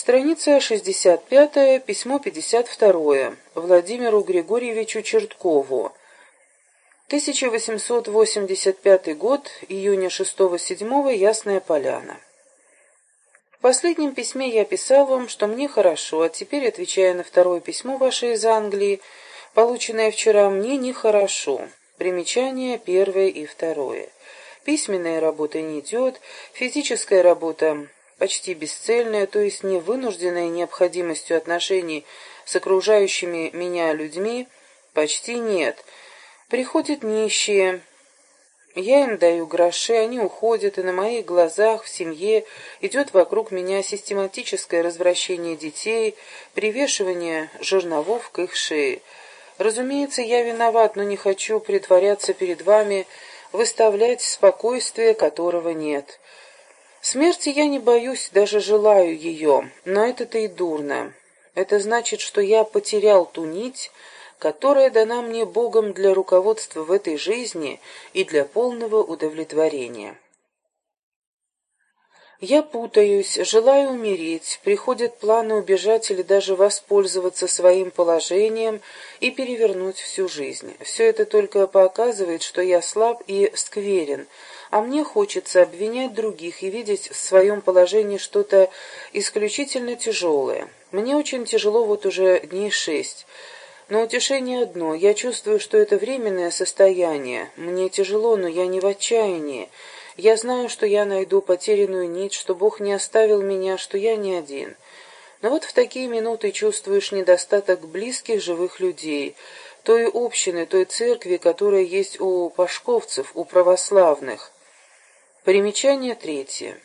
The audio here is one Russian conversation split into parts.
Страница 65, письмо 52, Владимиру Григорьевичу Черткову. 1885 год, июня 6-7, Ясная Поляна. В последнем письме я писал вам, что мне хорошо, а теперь, отвечая на второе письмо ваше из Англии, полученное вчера, мне нехорошо. Примечания первое и второе. Письменная работа не идет, физическая работа почти бесцельная, то есть не вынужденная необходимостью отношений с окружающими меня людьми, почти нет. Приходят нищие, я им даю гроши, они уходят, и на моих глазах в семье идет вокруг меня систематическое развращение детей, привешивание жерновов к их шее. Разумеется, я виноват, но не хочу притворяться перед вами, выставлять спокойствие, которого нет. Смерти я не боюсь, даже желаю ее, но это-то и дурно. Это значит, что я потерял ту нить, которая дана мне Богом для руководства в этой жизни и для полного удовлетворения. Я путаюсь, желаю умереть, приходят планы убежать или даже воспользоваться своим положением и перевернуть всю жизнь. Все это только показывает, что я слаб и скверен, а мне хочется обвинять других и видеть в своем положении что-то исключительно тяжелое. Мне очень тяжело вот уже дней шесть. Но утешение одно. Я чувствую, что это временное состояние. Мне тяжело, но я не в отчаянии. Я знаю, что я найду потерянную нить, что Бог не оставил меня, что я не один. Но вот в такие минуты чувствуешь недостаток близких живых людей, той общины, той церкви, которая есть у пашковцев, у православных. Примечание третье.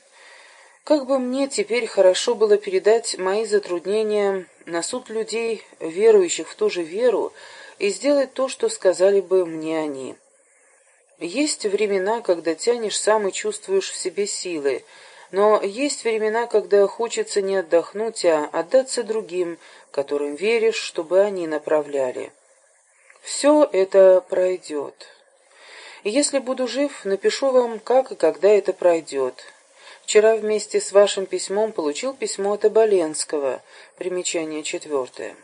Как бы мне теперь хорошо было передать мои затруднения на суд людей, верующих в ту же веру, и сделать то, что сказали бы мне они. Есть времена, когда тянешь сам и чувствуешь в себе силы, но есть времена, когда хочется не отдохнуть, а отдаться другим, которым веришь, чтобы они направляли. Все это пройдет. Если буду жив, напишу вам, как и когда это пройдет. Вчера вместе с вашим письмом получил письмо от Оболенского. Примечание четвертое.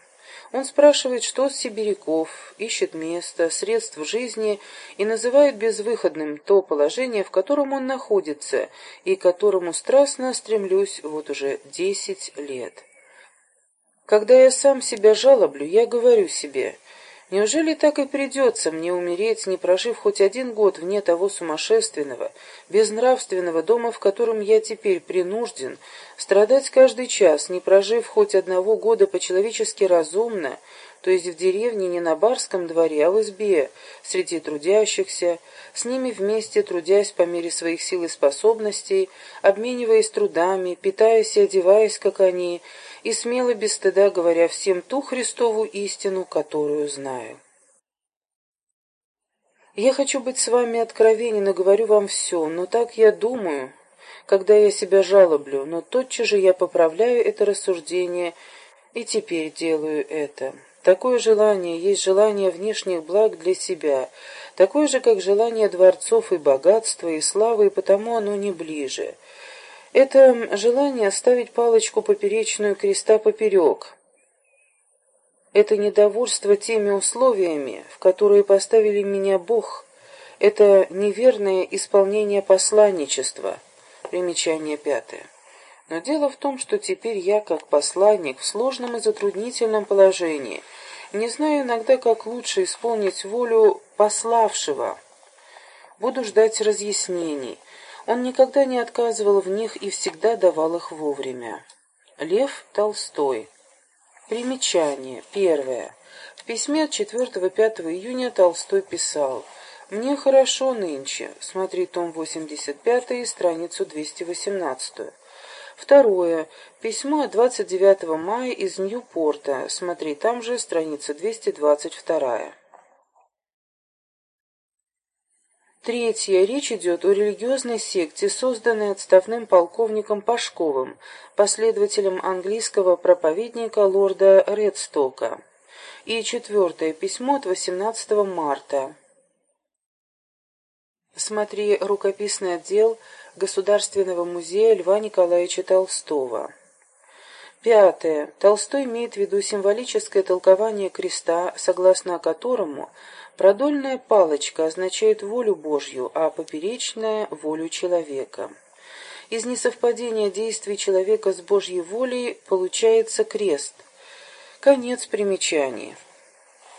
Он спрашивает, что с сибиряков, ищет место, средств жизни и называет безвыходным то положение, в котором он находится и к которому страстно стремлюсь вот уже десять лет. Когда я сам себя жалоблю, я говорю себе – Неужели так и придется мне умереть, не прожив хоть один год вне того сумасшественного, безнравственного дома, в котором я теперь принужден, страдать каждый час, не прожив хоть одного года по-человечески разумно, то есть в деревне не на барском дворе, а в избе, среди трудящихся, с ними вместе трудясь по мере своих сил и способностей, обмениваясь трудами, питаясь и одеваясь, как они, и смело без стыда говоря всем ту Христову истину, которую знаю. Я хочу быть с вами откровенен и говорю вам все, но так я думаю, когда я себя жалоблю, но тотчас же я поправляю это рассуждение и теперь делаю это. Такое желание есть желание внешних благ для себя, такое же, как желание дворцов и богатства, и славы, и потому оно не ближе. Это желание оставить палочку поперечную креста поперек. Это недовольство теми условиями, в которые поставили меня Бог. Это неверное исполнение посланничества. Примечание пятое. Но дело в том, что теперь я, как посланник, в сложном и затруднительном положении, не знаю иногда, как лучше исполнить волю пославшего. Буду ждать разъяснений. Он никогда не отказывал в них и всегда давал их вовремя. Лев Толстой. Примечание. Первое. В письме от 4-5 июня Толстой писал «Мне хорошо нынче». Смотри том 85, страницу 218. Второе. Письмо от 29 мая из Ньюпорта. Смотри там же, страница 222. Третье. Речь идет о религиозной секте, созданной отставным полковником Пашковым, последователем английского проповедника лорда Редстока. И четвертое. Письмо от 18 марта. Смотри рукописный отдел Государственного музея Льва Николаевича Толстого. Пятое. Толстой имеет в виду символическое толкование креста, согласно которому продольная палочка означает волю Божью, а поперечная – волю человека. Из несовпадения действий человека с Божьей волей получается крест. Конец примечаний.